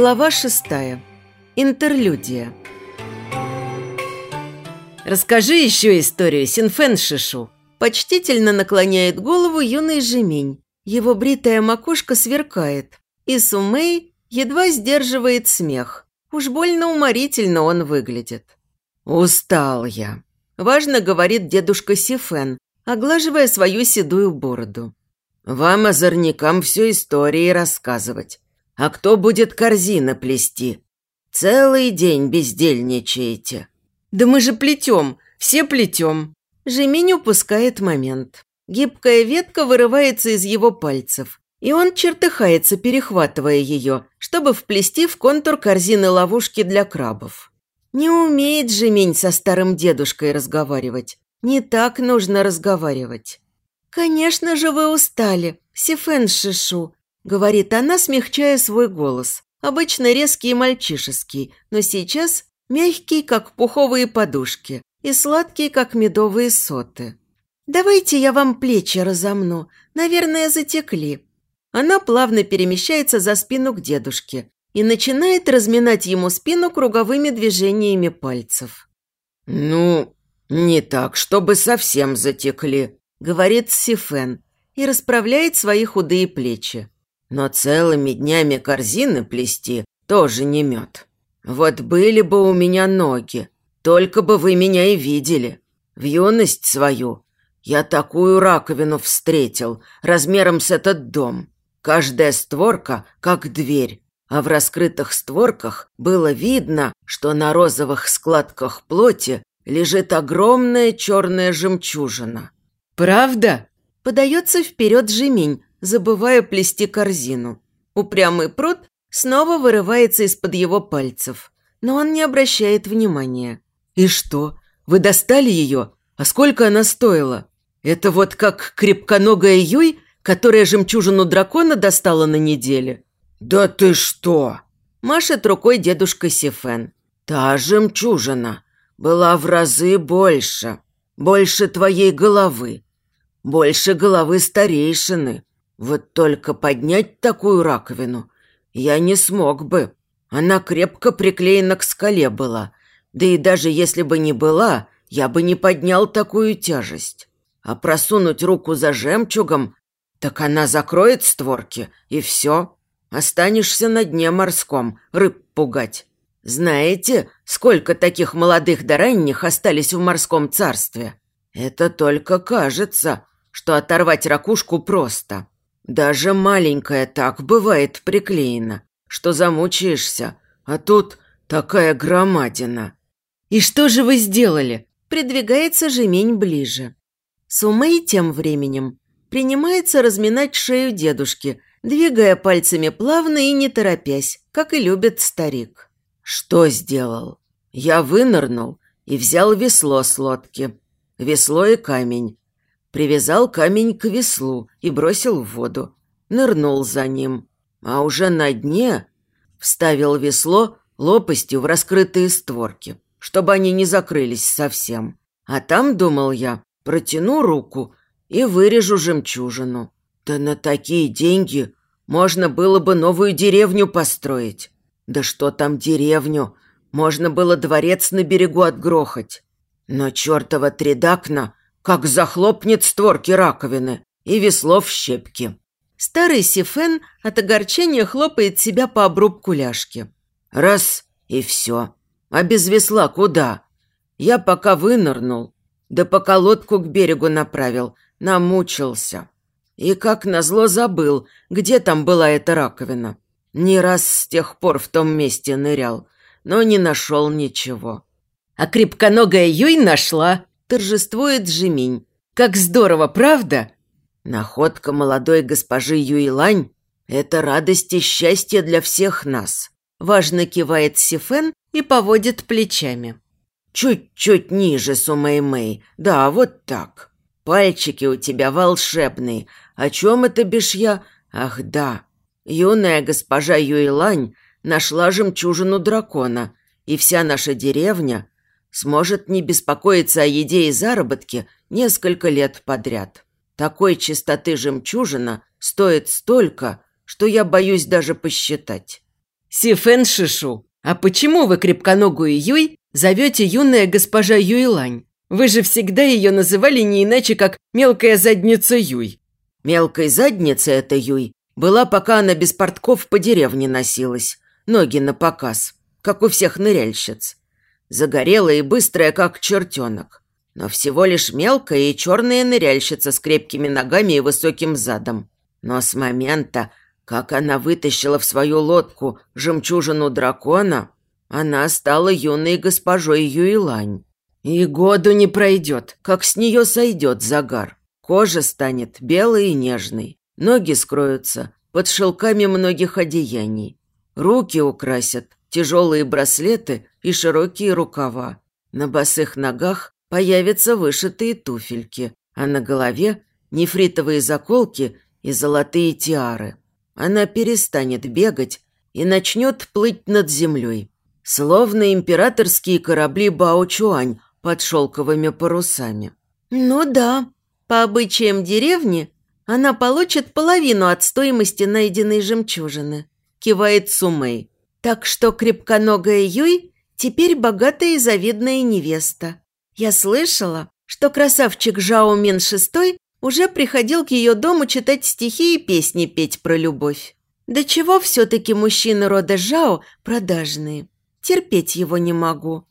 Глава шестая. Интерлюдия. «Расскажи еще историю, Синфен Шишу!» Почтительно наклоняет голову юный жемень. Его бритая макушка сверкает. И Сумей едва сдерживает смех. Уж больно уморительно он выглядит. «Устал я», – важно говорит дедушка Сифен, оглаживая свою седую бороду. «Вам, озорникам, всю истории рассказывать. А кто будет корзины плести? Целый день бездельничаете. Да мы же плетем, все плетем. Жемень упускает момент. Гибкая ветка вырывается из его пальцев, и он чертыхается, перехватывая ее, чтобы вплести в контур корзины ловушки для крабов. Не умеет Жемень со старым дедушкой разговаривать. Не так нужно разговаривать. «Конечно же вы устали, Сифен Шишу», – говорит она, смягчая свой голос. Обычно резкий и мальчишеский, но сейчас мягкий, как пуховые подушки, и сладкий, как медовые соты. «Давайте я вам плечи разомну. Наверное, затекли». Она плавно перемещается за спину к дедушке и начинает разминать ему спину круговыми движениями пальцев. «Ну, не так, чтобы совсем затекли», – говорит Сифен и расправляет свои худые плечи. Но целыми днями корзины плести тоже не мед. Вот были бы у меня ноги, только бы вы меня и видели. В юность свою я такую раковину встретил, размером с этот дом. Каждая створка как дверь, а в раскрытых створках было видно, что на розовых складках плоти лежит огромная черная жемчужина. «Правда?» – подается вперед жемень, забывая плести корзину. Упрямый пруд снова вырывается из-под его пальцев, но он не обращает внимания. «И что? Вы достали ее? А сколько она стоила? Это вот как крепконогая Юй, которая жемчужину дракона достала на неделе?» «Да ты что?» – машет рукой дедушка Сифен. «Та жемчужина была в разы больше, больше твоей головы, больше головы старейшины. Вот только поднять такую раковину я не смог бы. Она крепко приклеена к скале была. Да и даже если бы не была, я бы не поднял такую тяжесть. А просунуть руку за жемчугом, так она закроет створки, и все. Останешься на дне морском, рыб пугать. Знаете, сколько таких молодых да ранних остались в морском царстве? Это только кажется, что оторвать ракушку просто. Даже маленькая так бывает приклеена, что замучаешься, а тут такая громадина. «И что же вы сделали?» Придвигается жемень ближе. Сумей тем временем принимается разминать шею дедушки, двигая пальцами плавно и не торопясь, как и любит старик. «Что сделал?» Я вынырнул и взял весло с лодки. Весло и камень. Привязал камень к веслу и бросил в воду. Нырнул за ним. А уже на дне вставил весло лопастью в раскрытые створки, чтобы они не закрылись совсем. А там, думал я, протяну руку и вырежу жемчужину. Да на такие деньги можно было бы новую деревню построить. Да что там деревню? Можно было дворец на берегу отгрохать. Но чертова тридакна как захлопнет створки раковины и весло в щепки. Старый Сифен от огорчения хлопает себя по обрубку ляжки. Раз и все. А без весла куда? Я пока вынырнул, да пока лодку к берегу направил, намучился. И как назло забыл, где там была эта раковина. Не раз с тех пор в том месте нырял, но не нашел ничего. А крепконогая Юй нашла, торжествует Жеминь. Как здорово, правда? Находка молодой госпожи Юйлань – это радость и счастье для всех нас. Важно кивает Сифен и поводит плечами. Чуть-чуть ниже, Сумэй-Мэй. Да, вот так. Пальчики у тебя волшебные. О чем это бишь я? Ах, да. Юная госпожа Юйлань нашла жемчужину дракона, и вся наша деревня сможет не беспокоиться о еде и заработке несколько лет подряд. Такой чистоты жемчужина стоит столько, что я боюсь даже посчитать. Сифен Шишу, а почему вы крепконогую Юй зовете юная госпожа Юйлань? Вы же всегда ее называли не иначе, как мелкая задница Юй. Мелкой задницей эта Юй была, пока она без портков по деревне носилась, ноги на показ, как у всех ныряльщиц. Загорелая и быстрая, как чертенок. Но всего лишь мелкая и черная ныряльщица с крепкими ногами и высоким задом. Но с момента, как она вытащила в свою лодку жемчужину дракона, она стала юной госпожой Юйлань. И году не пройдет, как с нее сойдет загар. Кожа станет белой и нежной, ноги скроются под шелками многих одеяний. Руки украсят тяжелые браслеты и широкие рукава. На босых ногах появятся вышитые туфельки, а на голове нефритовые заколки и золотые тиары. Она перестанет бегать и начнет плыть над землей, словно императорские корабли Бао-Чуань под шелковыми парусами. «Ну да, по обычаям деревни она получит половину от стоимости найденной жемчужины», – кивает Сумей. «Так что крепконогая Юй теперь богатая и завидная невеста. Я слышала, что красавчик Жао Мин VI уже приходил к ее дому читать стихи и песни петь про любовь. Да чего все-таки мужчины рода Жао продажные? Терпеть его не могу.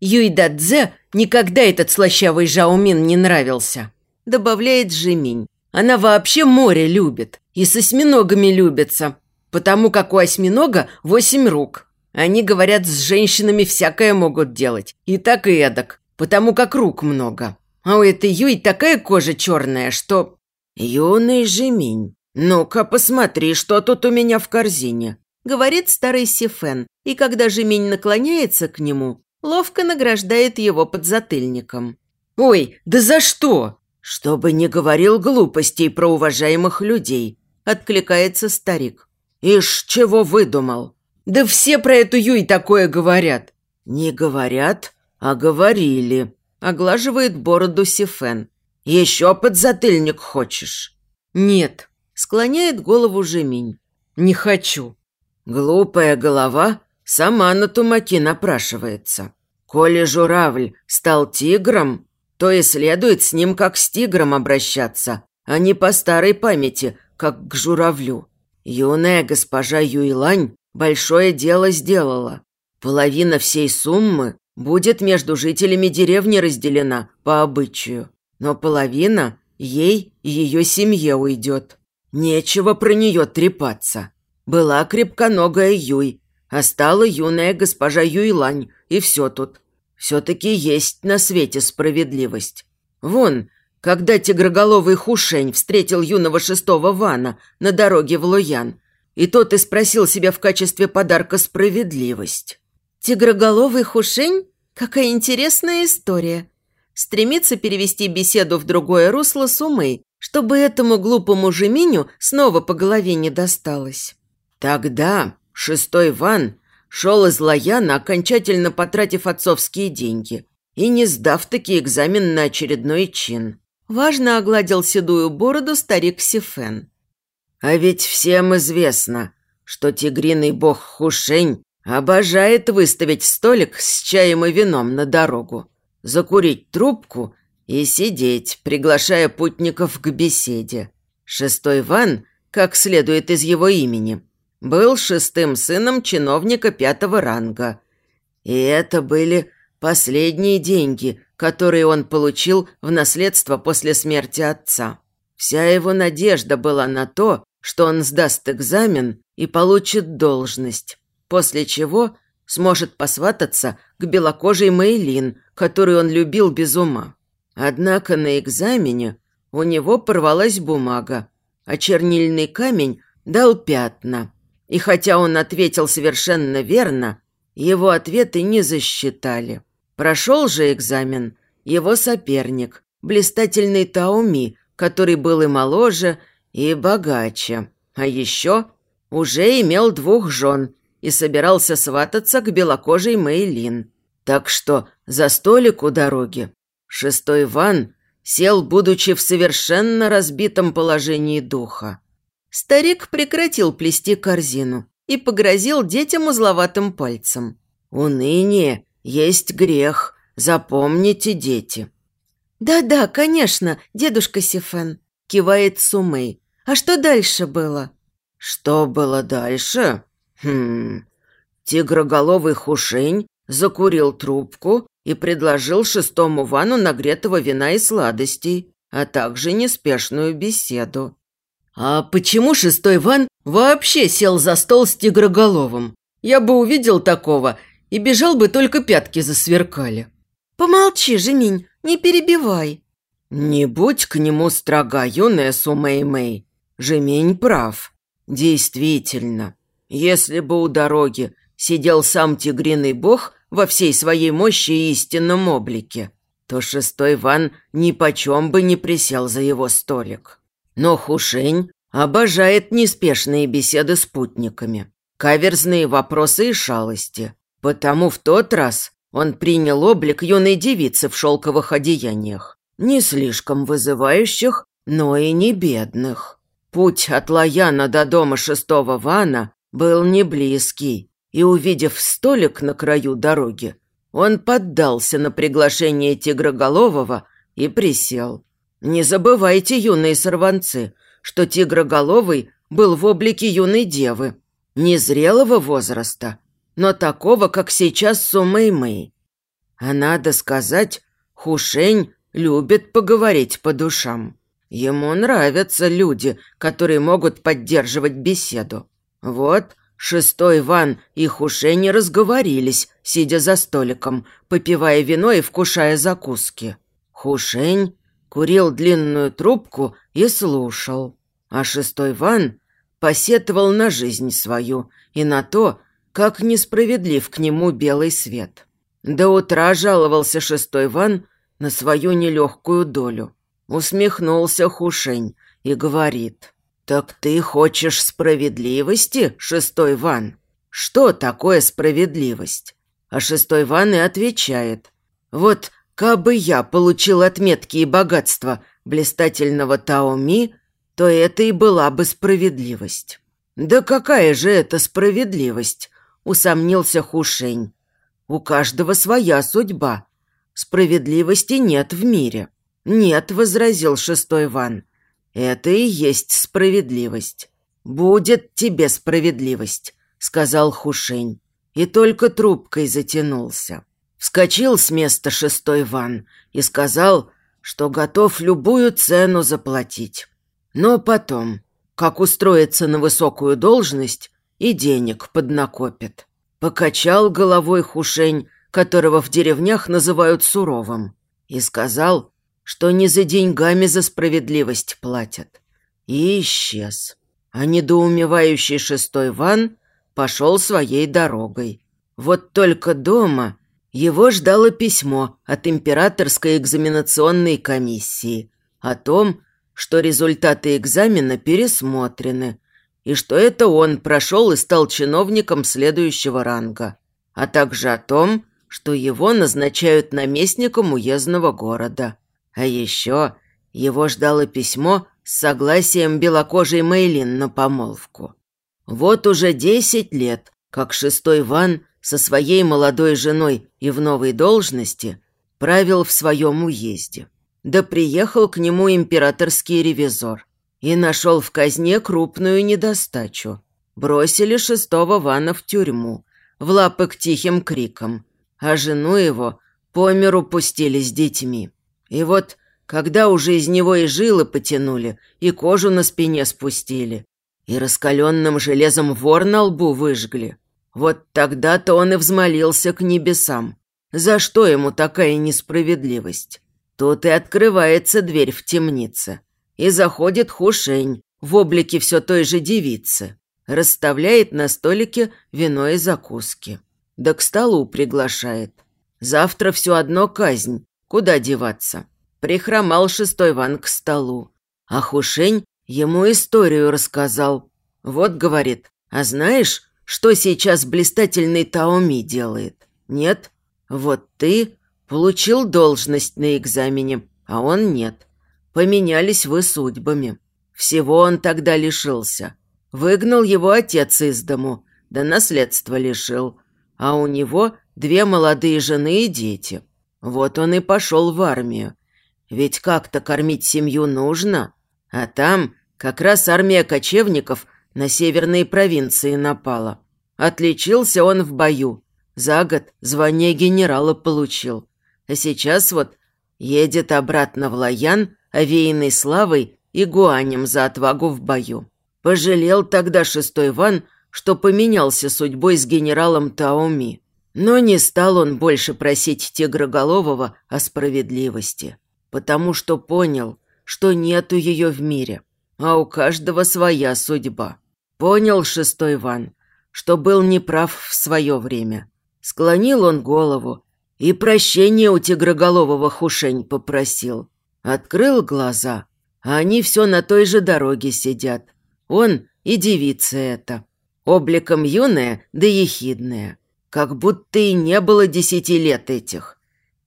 Юйдадзе никогда этот слащавый Жаумин не нравился», – добавляет Жиминь. «Она вообще море любит и с осьминогами любится, потому как у осьминога восемь рук. Они, говорят, с женщинами всякое могут делать, и так и эдак, потому как рук много. А у этой Юй такая кожа черная, что...» «Юный Жиминь, ну-ка посмотри, что тут у меня в корзине», – говорит старый Сифен, и когда Жиминь наклоняется к нему, ловко награждает его подзатыльником. «Ой, да за что?» «Чтобы не говорил глупостей про уважаемых людей», – откликается старик. «Ишь, чего выдумал?» «Да все про эту Юй такое говорят». «Не говорят, а говорили», – оглаживает бороду Сифен. «Еще подзатыльник хочешь?» «Нет», – склоняет голову Жеминь. «Не хочу». «Глупая голова сама на тумаки напрашивается. Коли журавль стал тигром, то и следует с ним как с тигром обращаться, а не по старой памяти, как к журавлю. Юная госпожа Юйлань большое дело сделала. Половина всей суммы будет между жителями деревни разделена по обычаю, но половина ей и ее семье уйдет. Нечего про нее трепаться. Была крепконогая Юй, а стала юная госпожа Юйлань, и все тут. Все-таки есть на свете справедливость. Вон, когда тигроголовый Хушень встретил юного шестого Вана на дороге в Лоян, и тот и спросил себя в качестве подарка справедливость. «Тигроголовый Хушень? Какая интересная история!» Стремится перевести беседу в другое русло с умой, чтобы этому глупому Жеминю снова по голове не досталось. Тогда Шестой Ван шел из Лояна, окончательно потратив отцовские деньги и не сдав таки экзамен на очередной чин. Важно огладил седую бороду старик Сифен. А ведь всем известно, что тигриный бог Хушень обожает выставить столик с чаем и вином на дорогу, закурить трубку и сидеть, приглашая путников к беседе. Шестой Ван, как следует из его имени – был шестым сыном чиновника пятого ранга. И это были последние деньги, которые он получил в наследство после смерти отца. Вся его надежда была на то, что он сдаст экзамен и получит должность, после чего сможет посвататься к белокожей Мейлин, которую он любил без ума. Однако на экзамене у него порвалась бумага, а чернильный камень дал пятна. И хотя он ответил совершенно верно, его ответы не засчитали. Прошел же экзамен его соперник, блистательный Тауми, который был и моложе, и богаче. А еще уже имел двух жен и собирался свататься к белокожей Мейлин. Так что за столик у дороги шестой Ван сел, будучи в совершенно разбитом положении духа. Старик прекратил плести корзину и погрозил детям узловатым пальцем. «Уныние есть грех, запомните, дети». «Да-да, конечно, дедушка Сифен», – кивает Сумей. «А что дальше было?» «Что было дальше? Хм... Тигроголовый Хушень закурил трубку и предложил шестому вану нагретого вина и сладостей, а также неспешную беседу. «А почему шестой ван вообще сел за стол с тигроголовым? Я бы увидел такого и бежал бы только пятки засверкали». «Помолчи, Жеминь, не перебивай». «Не будь к нему строга, юная Сумэй-Мэй. Жемень прав. Действительно, если бы у дороги сидел сам тигриный бог во всей своей мощи и истинном облике, то шестой Ван ни почем бы не присел за его столик. Но Хушень обожает неспешные беседы с путниками, каверзные вопросы и шалости. Потому в тот раз он принял облик юной девицы в шелковых одеяниях, не слишком вызывающих, но и не бедных. Путь от Лаяна до дома шестого Вана был не близкий, и, увидев столик на краю дороги, он поддался на приглашение Тигроголового и присел. Не забывайте, юные сорванцы, что Тигроголовый был в облике юной девы, незрелого возраста, но такого, как сейчас Сумэй-Мэй. А надо сказать, Хушень любит поговорить по душам. Ему нравятся люди, которые могут поддерживать беседу. Вот шестой Ван и Хушень разговорились, сидя за столиком, попивая вино и вкушая закуски. Хушень курил длинную трубку и слушал. А шестой Ван посетовал на жизнь свою и на то, как несправедлив к нему белый свет. До утра жаловался шестой Ван на свою нелегкую долю. Усмехнулся Хушень и говорит. «Так ты хочешь справедливости, шестой Ван? Что такое справедливость?» А шестой Ван и отвечает. «Вот кабы я получил отметки и богатства блистательного Таоми, то это и была бы справедливость». «Да какая же это справедливость?» – усомнился Хушень. «У каждого своя судьба. Справедливости нет в мире». «Нет», – возразил шестой Ван. «Это и есть справедливость». «Будет тебе справедливость», – сказал Хушень. И только трубкой затянулся. Вскочил с места шестой Ван и сказал, что готов любую цену заплатить. Но потом, как устроиться на высокую должность, и денег поднакопит. Покачал головой Хушень, которого в деревнях называют суровым, и сказал, что не за деньгами за справедливость платят. И исчез. А недоумевающий шестой Ван пошел своей дорогой. Вот только дома его ждало письмо от императорской экзаменационной комиссии о том, что результаты экзамена пересмотрены, и что это он прошел и стал чиновником следующего ранга, а также о том, что его назначают наместником уездного города. А еще его ждало письмо с согласием белокожей Мейлин на помолвку. Вот уже десять лет, как шестой Ван со своей молодой женой и в новой должности правил в своем уезде. Да приехал к нему императорский ревизор и нашел в казне крупную недостачу. Бросили шестого Вана в тюрьму, в лапы к тихим крикам, а жену его по миру пустили с детьми. И вот, когда уже из него и жилы потянули, и кожу на спине спустили, и раскаленным железом вор на лбу выжгли, вот тогда-то он и взмолился к небесам. За что ему такая несправедливость? Тут и открывается дверь в темнице. И заходит Хушень в облике все той же девицы. Расставляет на столике вино и закуски. Да к столу приглашает. Завтра все одно казнь. Куда деваться? Прихромал шестой Ван к столу. А Хушень ему историю рассказал. Вот, говорит, а знаешь, что сейчас блистательный Таоми делает? Нет? Вот ты получил должность на экзамене, а он нет. Поменялись вы судьбами. Всего он тогда лишился. Выгнал его отец из дому, да наследство лишил. А у него две молодые жены и дети. Вот он и пошел в армию. Ведь как-то кормить семью нужно. А там как раз армия кочевников на северные провинции напала. Отличился он в бою. За год звание генерала получил. А сейчас вот едет обратно в Лаян, овеянный славой и гуанем за отвагу в бою. Пожалел тогда шестой Ван, что поменялся судьбой с генералом Таоми. Но не стал он больше просить Тигроголового о справедливости, потому что понял, что нету ее в мире, а у каждого своя судьба. Понял шестой Ван, что был неправ в свое время. Склонил он голову и прощения у Тигроголового Хушень попросил. Открыл глаза, а они все на той же дороге сидят. Он и девица эта. Обликом юная да ехидная. Как будто и не было десяти лет этих.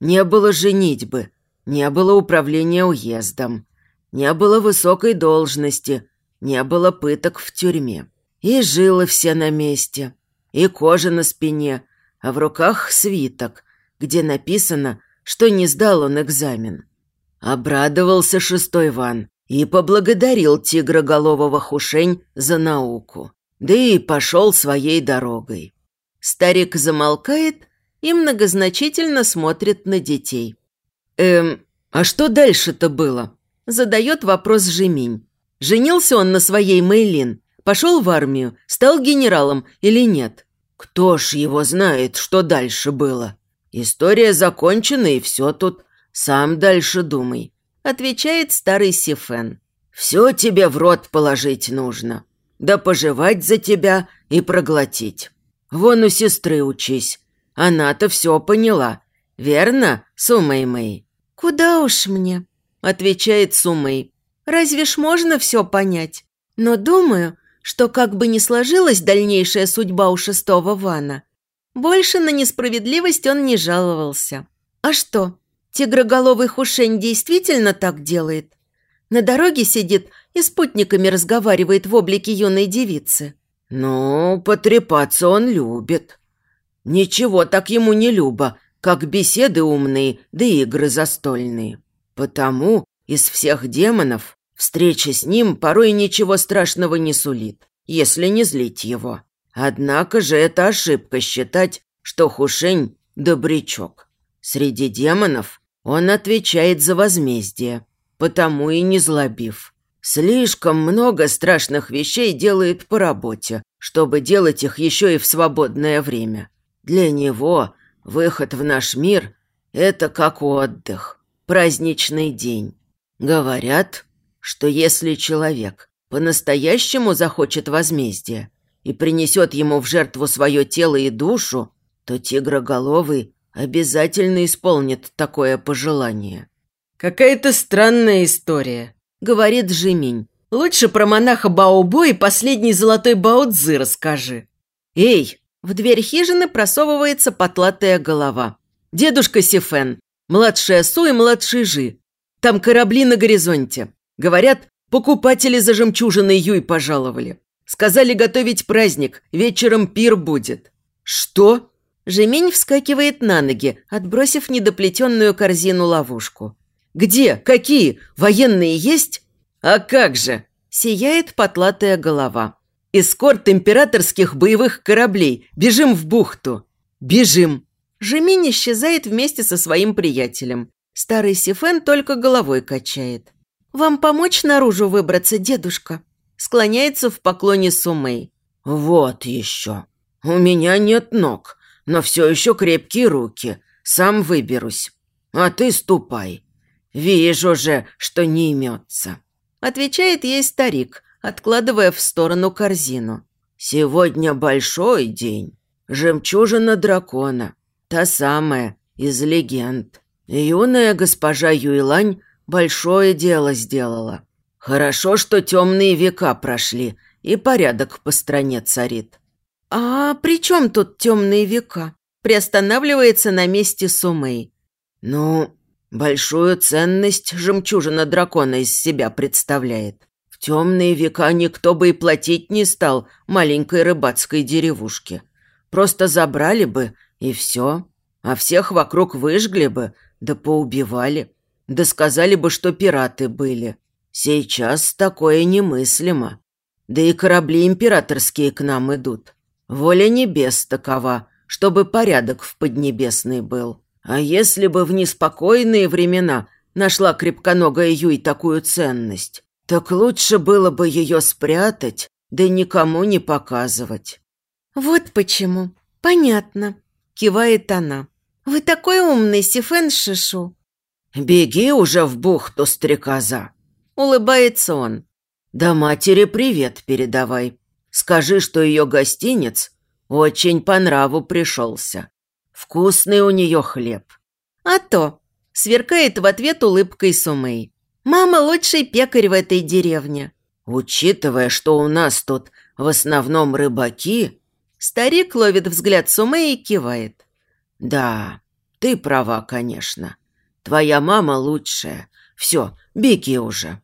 Не было женитьбы, не было управления уездом, не было высокой должности, не было пыток в тюрьме. И жилы все на месте, и кожа на спине, а в руках свиток, где написано, что не сдал он экзамен. Обрадовался шестой Ван и поблагодарил тигроголового Хушень за науку, да и пошел своей дорогой. Старик замолкает и многозначительно смотрит на детей. «Эм, а что дальше-то было?» Задает вопрос Жеминь. Женился он на своей Мэйлин, пошел в армию, стал генералом или нет? Кто ж его знает, что дальше было? История закончена, и все тут. Сам дальше думай. Отвечает старый Сифен. Все тебе в рот положить нужно. Да пожевать за тебя и проглотить. Вон у сестры учись. Она-то все поняла. Верно, Сумэй-Мэй?» «Куда уж мне?» – отвечает Сумэй. «Разве ж можно все понять? Но думаю, что как бы ни сложилась дальнейшая судьба у шестого Вана, больше на несправедливость он не жаловался. А что, тигроголовый Хушень действительно так делает? На дороге сидит и спутниками разговаривает в облике юной девицы. «Ну, потрепаться он любит. Ничего так ему не любо, как беседы умные да игры застольные. Потому из всех демонов встреча с ним порой ничего страшного не сулит, если не злить его. Однако же это ошибка считать, что Хушень – добрячок. Среди демонов он отвечает за возмездие, потому и не злобив. Слишком много страшных вещей делает по работе, чтобы делать их еще и в свободное время. Для него выход в наш мир – это как отдых, праздничный день. Говорят, что если человек по-настоящему захочет возмездия и принесет ему в жертву свое тело и душу, то тигроголовый обязательно исполнит такое пожелание. Какая-то странная история говорит Жиминь. «Лучше про монаха Баобо и последний золотой Баоцзы расскажи». «Эй!» В дверь хижины просовывается потлатая голова. «Дедушка Сифен, младшая Су и младший Жи. Там корабли на горизонте. Говорят, покупатели за жемчужиной Юй пожаловали. Сказали готовить праздник, вечером пир будет». «Что?» Жемень вскакивает на ноги, отбросив недоплетенную корзину-ловушку. «Где? Какие? Военные есть?» «А как же!» – сияет потлатая голова. «Эскорт императорских боевых кораблей. Бежим в бухту!» «Бежим!» Жемин исчезает вместе со своим приятелем. Старый Сифен только головой качает. «Вам помочь наружу выбраться, дедушка?» Склоняется в поклоне Сумей. «Вот еще. У меня нет ног, но все еще крепкие руки. Сам выберусь. А ты ступай. «Вижу же, что не имется», – отвечает ей старик, откладывая в сторону корзину. «Сегодня большой день. Жемчужина дракона. Та самая, из легенд. Юная госпожа Юйлань большое дело сделала. Хорошо, что темные века прошли, и порядок по стране царит». «А при чем тут темные века?» Приостанавливается на месте Сумей. «Ну, Большую ценность жемчужина дракона из себя представляет. В темные века никто бы и платить не стал маленькой рыбацкой деревушке. Просто забрали бы, и все. А всех вокруг выжгли бы, да поубивали. Да сказали бы, что пираты были. Сейчас такое немыслимо. Да и корабли императорские к нам идут. Воля небес такова, чтобы порядок в Поднебесной был. А если бы в неспокойные времена нашла крепконогая Юй такую ценность, так лучше было бы ее спрятать, да никому не показывать. «Вот почему. Понятно», – кивает она. «Вы такой умный, Сифен Шишу». «Беги уже в бухту, стрекоза», – улыбается он. «Да матери привет передавай. Скажи, что ее гостинец очень по нраву пришелся. Вкусный у нее хлеб». «А то!» – сверкает в ответ улыбкой Сумей. «Мама лучший пекарь в этой деревне». «Учитывая, что у нас тут в основном рыбаки...» Старик ловит взгляд Сумей и кивает. «Да, ты права, конечно. Твоя мама лучшая. Все, беги уже».